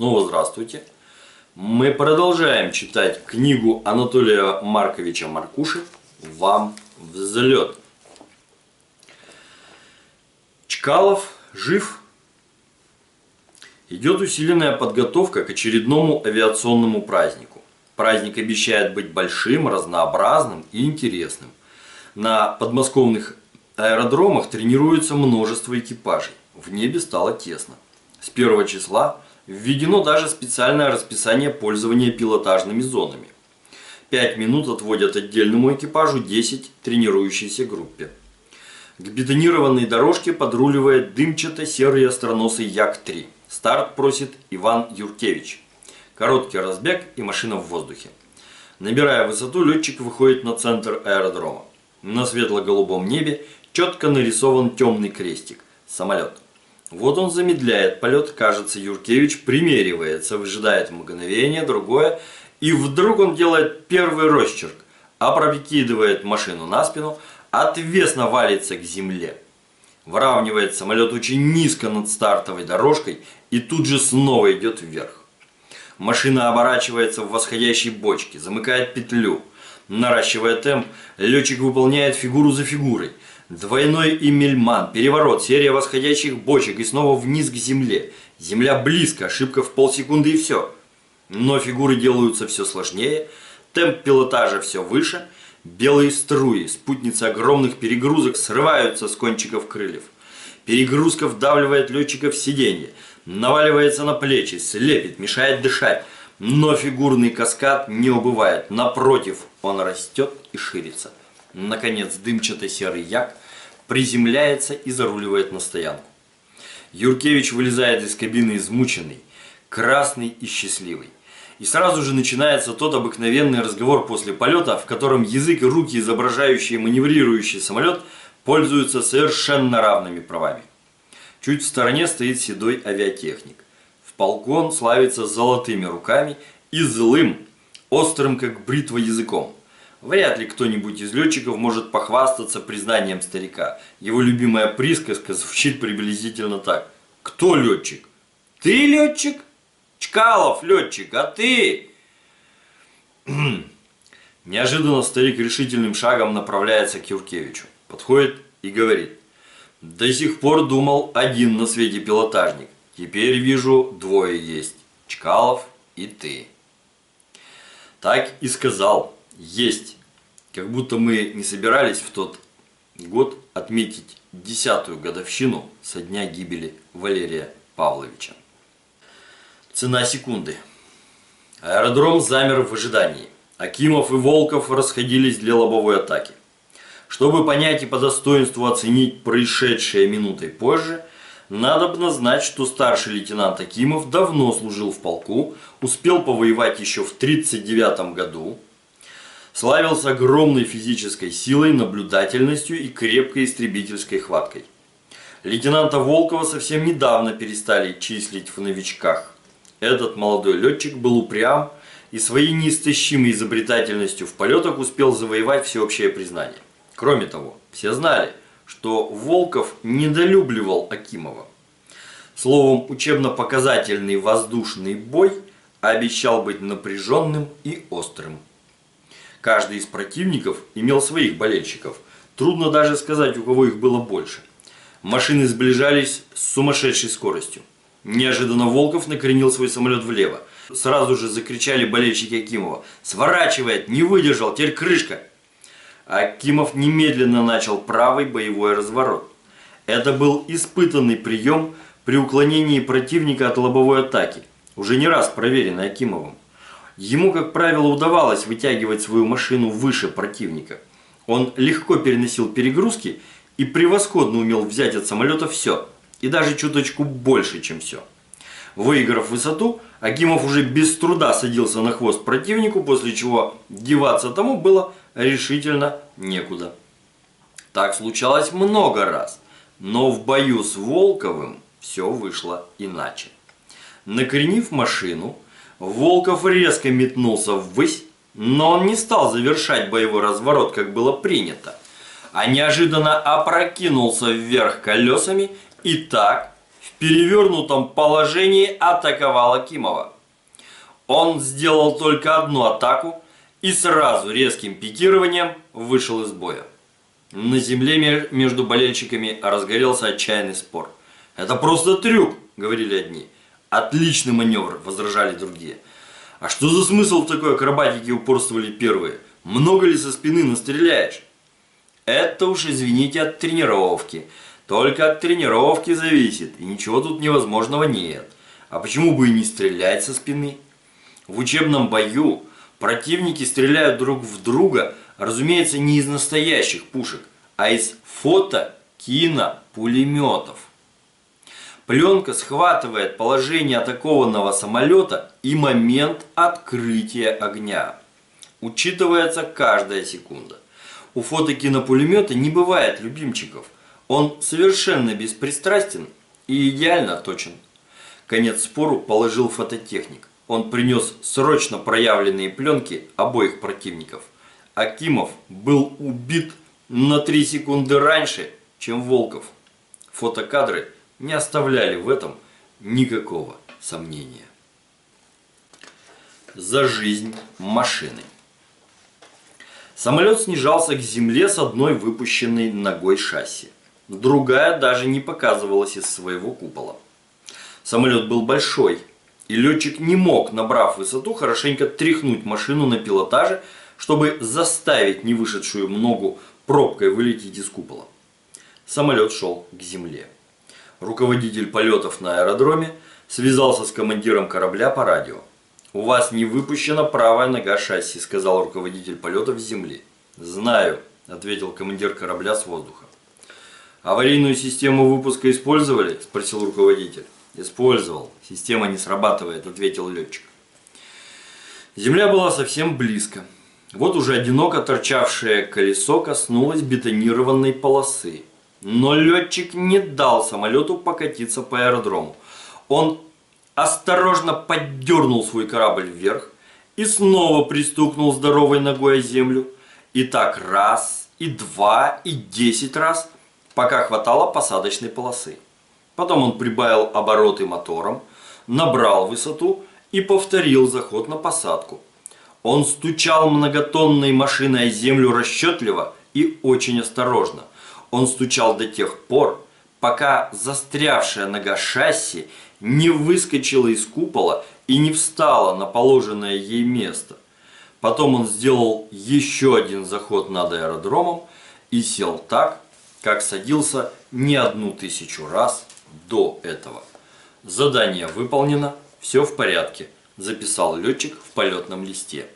Снова здравствуйте. Мы продолжаем читать книгу Анатолия Марковича Маркуши «Вам взлет». Чкалов жив. Идет усиленная подготовка к очередному авиационному празднику. Праздник обещает быть большим, разнообразным и интересным. На подмосковных аэродромах тренируется множество экипажей. В небе стало тесно. С первого числа введено даже специальное расписание пользования пилотажными зонами. 5 минут отводят отдельному экипажу, 10 – тренирующейся группе. К бетонированной дорожке подруливает дымчато-серый остроносый Як-3. Старт просит Иван Юркевич. Короткий разбег и машина в воздухе. Набирая высоту, летчик выходит на центр аэродрома. На светло-голубом небе четко нарисован темный крестик – самолет. Вот он замедляет полет, кажется, Юркевич примеривается, выжидает мгновение, другое, и вдруг он делает первый росчерк, опрокидывает машину на спину, отвесно валится к земле. Выравнивает самолет очень низко над стартовой дорожкой и тут же снова идет вверх. Машина оборачивается в восходящей бочке, замыкает петлю. Наращивая темп, летчик выполняет фигуру за фигурой – Двойной Имельман, переворот, серия восходящих бочек и снова вниз к земле. Земля близко, ошибка в полсекунды и все. Но фигуры делаются все сложнее, темп пилотажа все выше, белые струи, спутницы огромных перегрузок срываются с кончиков крыльев. Перегрузка вдавливает летчика в сиденье, наваливается на плечи, слепит, мешает дышать. Но фигурный каскад не убывает, напротив, он растет и ширится. Наконец, дымчатый серый як приземляется и заруливает на стоянку. Юркевич вылезает из кабины измученный, красный и счастливый. И сразу же начинается тот обыкновенный разговор после полета, в котором язык и руки, изображающие маневрирующий самолет, пользуются совершенно равными правами. Чуть в стороне стоит седой авиатехник. В полку он славится золотыми руками и злым, острым как бритва языком. Вряд ли кто-нибудь из летчиков может похвастаться признанием старика. Его любимая присказка звучит приблизительно так. Кто летчик? Ты летчик? Чкалов летчик, а ты? Неожиданно старик решительным шагом направляется к Юркевичу. Подходит и говорит. До сих пор думал один на свете пилотажник. Теперь вижу двое есть. Чкалов и ты. Так и сказал есть. Как будто мы не собирались в тот год отметить десятую годовщину со дня гибели Валерия Павловича. Цена секунды. Аэродром замер в ожидании. Акимов и Волков расходились для лобовой атаки. Чтобы понять и по достоинству оценить происшедшее минутой позже, надо бы знать, что старший лейтенант Акимов давно служил в полку, успел повоевать еще в 1939 году, славился огромной физической силой, наблюдательностью и крепкой истребительской хваткой. Лейтенанта Волкова совсем недавно перестали числить в новичках. Этот молодой летчик был упрям и своей неистощимой изобретательностью в полетах успел завоевать всеобщее признание. Кроме того, все знали, что Волков недолюбливал Акимова. Словом, учебно-показательный воздушный бой обещал быть напряженным и острым. Каждый из противников имел своих болельщиков. Трудно даже сказать, у кого их было больше. Машины сближались с сумасшедшей скоростью. Неожиданно Волков накренил свой самолет влево. Сразу же закричали болельщики Акимова. «Сворачивает! Не выдержал! Теперь крышка!» Акимов немедленно начал правый боевой разворот. Это был испытанный прием при уклонении противника от лобовой атаки, уже не раз проверенный Акимовым. Ему, как правило, удавалось вытягивать свою машину выше противника. Он легко переносил перегрузки и превосходно умел взять от самолета все, и даже чуточку больше, чем все. Выиграв высоту, Акимов уже без труда садился на хвост противнику, после чего деваться тому было решительно некуда. Так случалось много раз, но в бою с Волковым все вышло иначе. Накренив машину, Волков резко метнулся ввысь, но он не стал завершать боевой разворот, как было принято, а неожиданно опрокинулся вверх колесами и так в перевернутом положении атаковал Акимова. Он сделал только одну атаку и сразу резким пикированием вышел из боя. На земле между болельщиками разгорелся отчаянный спор. «Это просто трюк», — говорили одни. «Отличный маневр», — возражали другие. «А что за смысл в такой акробатике упорствовали первые? Много ли со спины настреляешь?» «Это уж, извините, от тренировки. Только от тренировки зависит, и ничего тут невозможного нет. А почему бы и не стрелять со спины?» В учебном бою противники стреляют друг в друга, разумеется, не из настоящих пушек, а из фото-кино-пулеметов. Пленка схватывает положение атакованного самолета и момент открытия огня. Учитывается каждая секунда. У фотокинопулемета не бывает любимчиков. Он совершенно беспристрастен и идеально точен. Конец спору положил фототехник. Он принес срочно проявленные пленки обоих противников. Акимов был убит на 3 секунды раньше, чем Волков. Фотокадры – не оставляли в этом никакого сомнения. За жизнь машины. Самолет снижался к земле с одной выпущенной ногой шасси. Другая даже не показывалась из своего купола. Самолет был большой, и летчик не мог, набрав высоту, хорошенько тряхнуть машину на пилотаже, чтобы заставить не вышедшую ногу пробкой вылететь из купола. Самолет шел к земле руководитель полетов на аэродроме, связался с командиром корабля по радио. «У вас не выпущена правая нога шасси», – сказал руководитель полетов с земли. «Знаю», – ответил командир корабля с воздуха. «Аварийную систему выпуска использовали?» – спросил руководитель. «Использовал. Система не срабатывает», – ответил летчик. Земля была совсем близко. Вот уже одиноко торчавшее колесо коснулось бетонированной полосы. Но летчик не дал самолету покатиться по аэродрому. Он осторожно поддернул свой корабль вверх и снова пристукнул здоровой ногой о землю. И так раз, и два, и десять раз, пока хватало посадочной полосы. Потом он прибавил обороты мотором, набрал высоту и повторил заход на посадку. Он стучал многотонной машиной о землю расчетливо и очень осторожно. Он стучал до тех пор, пока застрявшая нога шасси не выскочила из купола и не встала на положенное ей место. Потом он сделал еще один заход над аэродромом и сел так, как садился не одну тысячу раз до этого. Задание выполнено, все в порядке, записал летчик в полетном листе.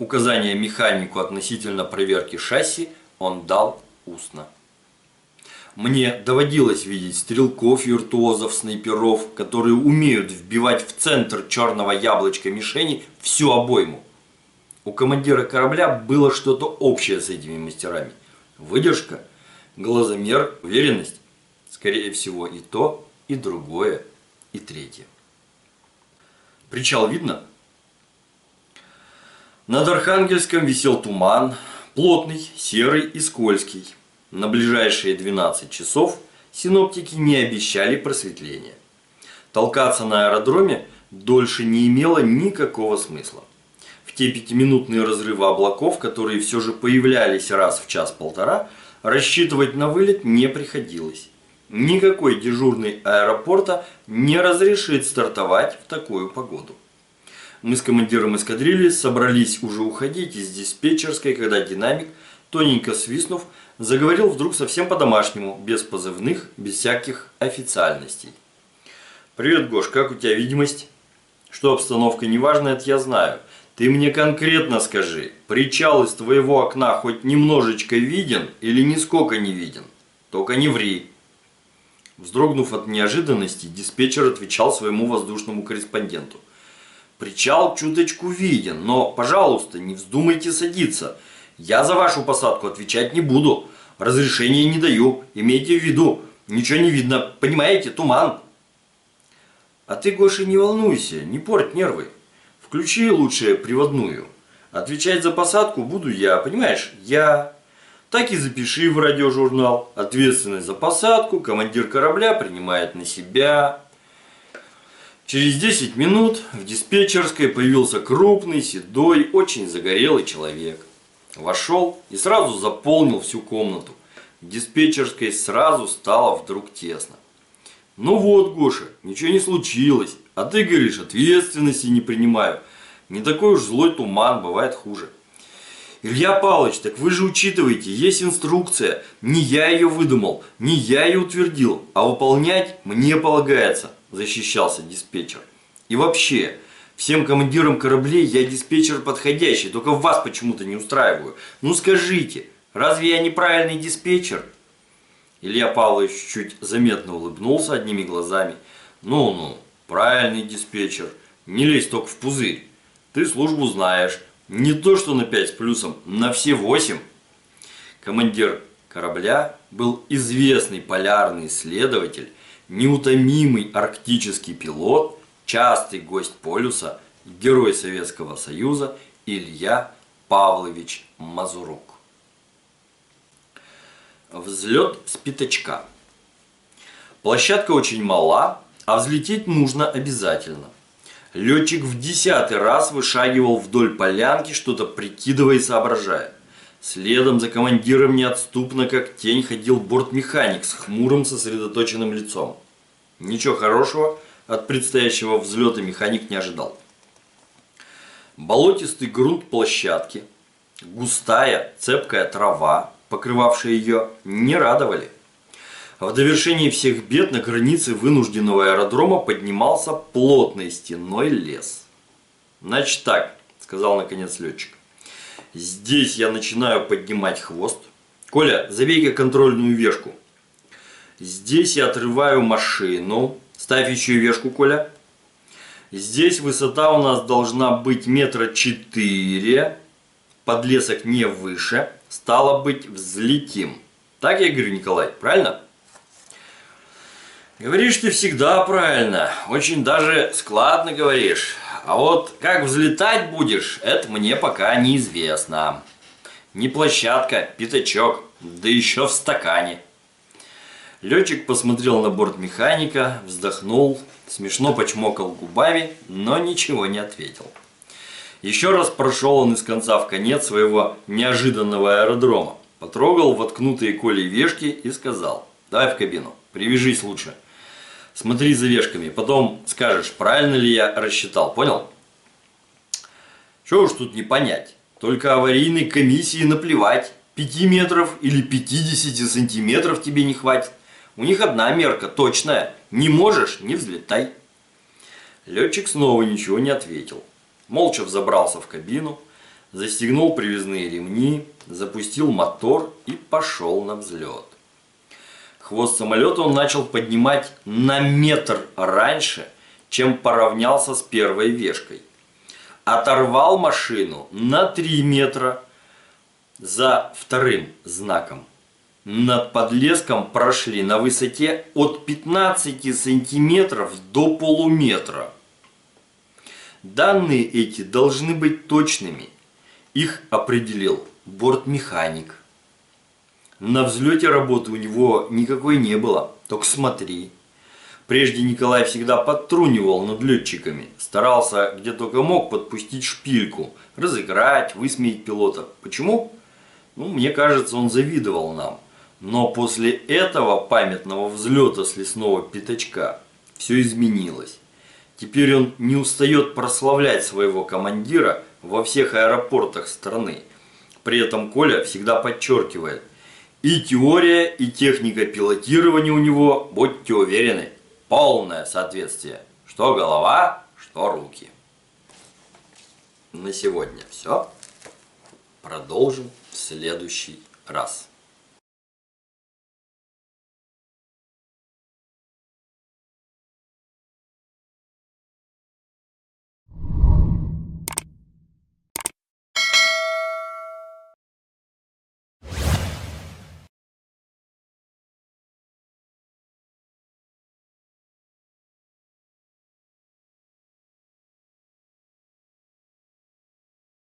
Указание механику относительно проверки шасси он дал устно. Мне доводилось видеть стрелков, виртуозов, снайперов, которые умеют вбивать в центр черного яблочка мишени всю обойму. У командира корабля было что-то общее с этими мастерами. Выдержка, глазомер, уверенность. Скорее всего и то, и другое, и третье. Причал видно? Над Архангельском висел туман, плотный, серый и скользкий. На ближайшие 12 часов синоптики не обещали просветления. Толкаться на аэродроме дольше не имело никакого смысла. В те пятиминутные разрывы облаков, которые все же появлялись раз в час-полтора, рассчитывать на вылет не приходилось. Никакой дежурный аэропорта не разрешит стартовать в такую погоду. Мы с командиром эскадрильи собрались уже уходить из диспетчерской, когда динамик, тоненько свистнув, заговорил вдруг совсем по-домашнему, без позывных, без всяких официальностей. «Привет, Гош, как у тебя видимость?» «Что обстановка неважная, это я знаю. Ты мне конкретно скажи, причал из твоего окна хоть немножечко виден или нисколько не виден? Только не ври». Вздрогнув от неожиданности, диспетчер отвечал своему воздушному корреспонденту. «Причал чуточку виден, но, пожалуйста, не вздумайте садиться. Я за вашу посадку отвечать не буду. Разрешения не даю. Имейте в виду. Ничего не видно. Понимаете, туман. А ты, Гоша, не волнуйся, не порть нервы. Включи лучше приводную. Отвечать за посадку буду я, понимаешь? Я. так и запиши в радиожурнал. Ответственность за посадку командир корабля принимает на себя. Через 10 минут в диспетчерской появился крупный, седой, очень загорелый человек. Вошел и сразу заполнил всю комнату. В диспетчерской сразу стало вдруг тесно. Ну вот, Гоша, ничего не случилось. А ты говоришь, ответственности не принимаю. Не такой уж злой туман, бывает хуже. Илья Павлович, так вы же учитываете, есть инструкция. Не я ее выдумал, не я ее утвердил, а выполнять мне полагается, защищался диспетчер. И вообще, всем командирам кораблей я диспетчер подходящий, только вас почему-то не устраиваю. Ну скажите, разве я неправильный диспетчер? Илья Павлович чуть заметно улыбнулся одними глазами. Ну-ну, правильный диспетчер, не лезь только в пузырь. Ты службу знаешь, не то что на 5 с плюсом, на все 8. Командир корабля был известный полярный исследователь, неутомимый арктический пилот, частый гость полюса, герой Советского Союза Илья Павлович Мазурук. Взлет с пятачка. Площадка очень мала, а взлететь нужно обязательно. Летчик в десятый раз вышагивал вдоль полянки, что-то прикидывая и соображая. Следом за командиром неотступно, как тень, ходил бортмеханик с хмурым сосредоточенным лицом. Ничего хорошего от предстоящего взлета механик не ожидал. Болотистый грунт площадки, густая цепкая трава, покрывавшие ее, не радовали. В довершении всех бед на границе вынужденного аэродрома поднимался плотный стеной лес. «Значит так», – сказал наконец летчик. «Здесь я начинаю поднимать хвост. Коля, забей-ка контрольную вешку. Здесь я отрываю машину. Ставь еще вешку, Коля. Здесь высота у нас должна быть метра четыре. Подлесок не выше. Стало быть, взлетим. Так я говорю, Николай, правильно? Говоришь ты всегда правильно. Очень даже складно говоришь. А вот как взлетать будешь, это мне пока неизвестно. Не площадка, пятачок, да еще в стакане. Летчик посмотрел на борт механика, вздохнул, смешно почмокал губами, но ничего не ответил. Еще раз прошел он из конца в конец своего неожиданного аэродрома, потрогал воткнутые колей вешки и сказал, давай в кабину, привяжись лучше. Смотри за вешками, потом скажешь, правильно ли я рассчитал, понял? Чего уж тут не понять, только аварийной комиссии наплевать, 5 метров или 50 сантиметров тебе не хватит. У них одна мерка, точная, не можешь, не взлетай. Летчик снова ничего не ответил молча взобрался в кабину, застегнул привязные ремни, запустил мотор и пошел на взлет. Хвост самолета он начал поднимать на метр раньше, чем поравнялся с первой вешкой. Оторвал машину на 3 метра за вторым знаком. Над подлеском прошли на высоте от 15 сантиметров до полуметра. Данные эти должны быть точными. Их определил бортмеханик. На взлете работы у него никакой не было, только смотри. Прежде Николай всегда подтрунивал над летчиками, старался где только мог подпустить шпильку, разыграть, высмеять пилота. Почему? Ну, мне кажется, он завидовал нам. Но после этого памятного взлета с лесного пятачка все изменилось. Теперь он не устает прославлять своего командира во всех аэропортах страны. При этом Коля всегда подчеркивает, и теория, и техника пилотирования у него, будьте уверены, полное соответствие. Что голова, что руки. На сегодня все. Продолжим в следующий раз.